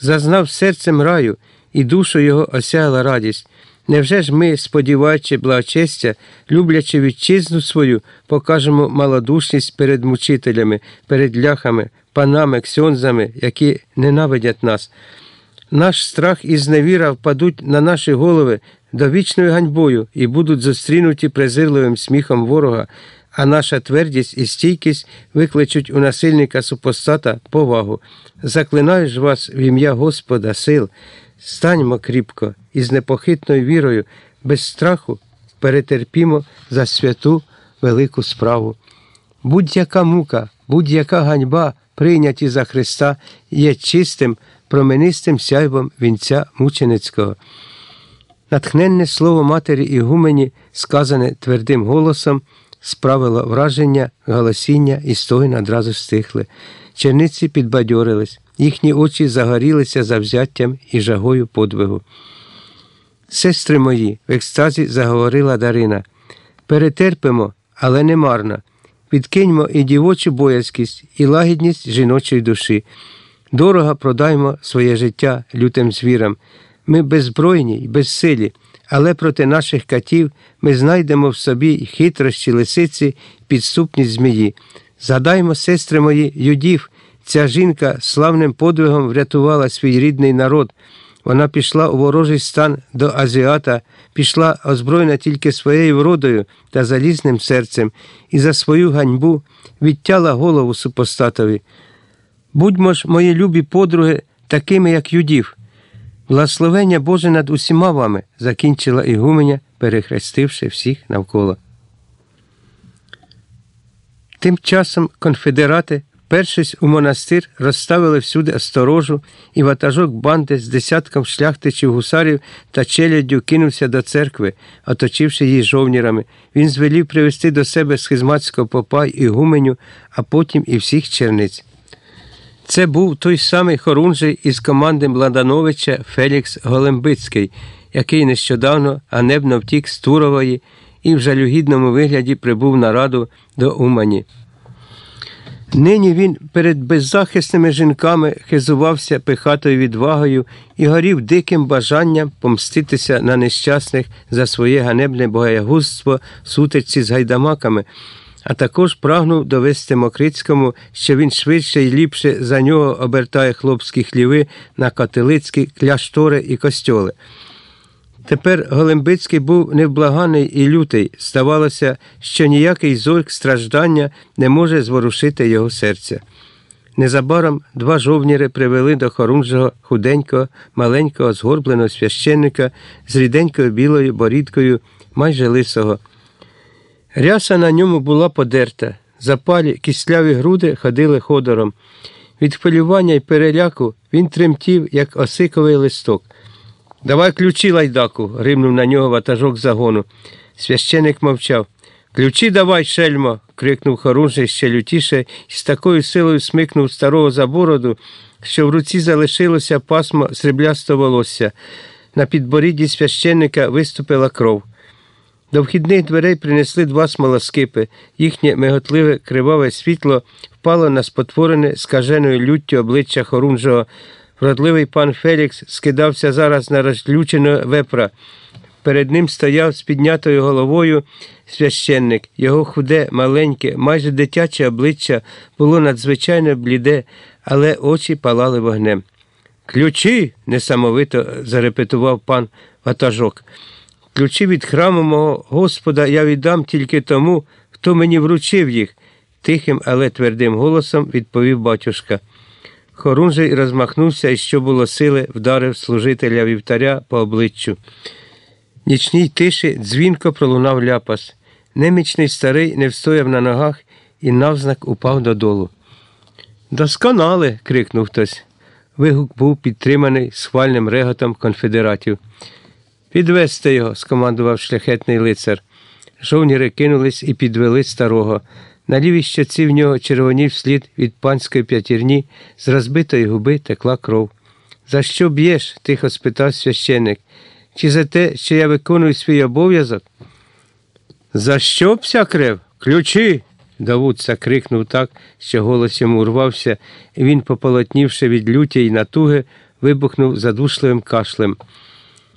зазнав серцем раю, і душу його осяяла радість. Невже ж ми, сподіваючи благочестя, люблячи вітчизну свою, покажемо малодушність перед мучителями, перед ляхами, панами, ксьонзами, які ненавидять нас? Наш страх і зневіра впадуть на наші голови довічною ганьбою і будуть зустрінуті презирливим сміхом ворога, а наша твердість і стійкість викличуть у насильника супостата повагу. Заклинаю ж вас в ім'я Господа сил, станьмо кріпко і з непохитною вірою, без страху перетерпімо за святу велику справу. Будь-яка мука, будь-яка ганьба, прийняті за Христа, є чистим, променистим сяйвом вінця мученицького. Натхненне слово матері Ігумені, сказане твердим голосом, справило враження, галасіння і стогін одразу стихли. Черниці підбадьорились, їхні очі загорілися завзяттям і жагою подвигу. Сестри мої, в екстазі заговорила Дарина. Перетерпимо, але не марно. Відкиньмо і дівочу боязкість, і лагідність жіночої душі. Дорого продаймо своє життя лютим звірам. Ми беззбройні й безсилі, але проти наших катів ми знайдемо в собі хитрощі лисиці, підступність змії. Згадаймо, сестри мої, юдів, ця жінка славним подвигом врятувала свій рідний народ. Вона пішла у ворожий стан до азіата, пішла озброєна тільки своєю вродою та залізним серцем, і за свою ганьбу відтяла голову супостатові. Будьмо ж, мої любі подруги, такими, як юдів. Благословення Боже над усіма вами, закінчила Ігуменя, перехрестивши всіх навколо. Тим часом конфедерати, першись у монастир, розставили всюди осторожу, і ватажок банди з десятком шляхтичів гусарів та челяддю кинувся до церкви, оточивши її жовнірами. Він звелів привести до себе схизматського попа і гуменю, а потім і всіх черниць. Це був той самий хорунжий із команди Младановича Фелікс Голембицький, який нещодавно ганебно втік з Турової і в жалюгідному вигляді прибув на раду до Умані. Нині він перед беззахисними жінками хизувався пихатою відвагою і горів диким бажанням помститися на нещасних за своє ганебне боягузтво сутичці з гайдамаками а також прагнув довести Мокрицькому, що він швидше і ліпше за нього обертає хлопські хліви на католицькі кляштори і костьоли. Тепер Голембицький був невблаганий і лютий. Ставалося, що ніякий зойк страждання не може зворушити його серця. Незабаром два жовніри привели до хорунжого худенького, маленького, згорбленого священника з ріденькою білою борідкою, майже лисого. Ряса на ньому була подерта, запалі кисляві груди ходили ходором. Від хвилювання й переляку він тремтів, як осиковий листок. Давай ключі, лайдаку, римнув на нього ватажок загону. Священик мовчав. Ключі давай, шельмо. крикнув хорунжий ще лютіше і з такою силою смикнув старого за бороду, що в руці залишилося пасмо сріблястого волосся. На підборідді священника виступила кров. До вхідних дверей принесли два смолоскипи. Їхнє миготливе криваве світло впало на спотворене скаженою люттю обличчя Хорунжого. Вродливий пан Фелікс скидався зараз на розлюченого вепра. Перед ним стояв з піднятою головою священник. Його худе, маленьке, майже дитяче обличчя було надзвичайно бліде, але очі палали вогнем. Ключі, несамовито зарепетував пан ватажок. Ключі від храму мого Господа я віддам тільки тому, хто мені вручив їх, тихим, але твердим голосом відповів батюшка. Хорунжий розмахнувся і, що було сили, вдарив служителя вівтаря по обличчю. Нічній тиші дзвінко пролунав ляпас. Немічний старий не встояв на ногах і навзнак упав додолу. Досконали. крикнув хтось. Вигук був підтриманий схвальним реготом конфедератів. Підвести його, скомандував шляхетний лицар. Жовніри кинулись і підвели старого. На лівій щоці в нього червонів слід від панської п'ятірні, з розбитої губи текла кров. За що б'єш? тихо спитав священник. Чи за те, що я виконую свій обов'язок? За що вся крев? Ключі. Давудца крикнув так, що голос йому урвався, і він, пополотнівши від люті й натуги, вибухнув задушливим кашлем.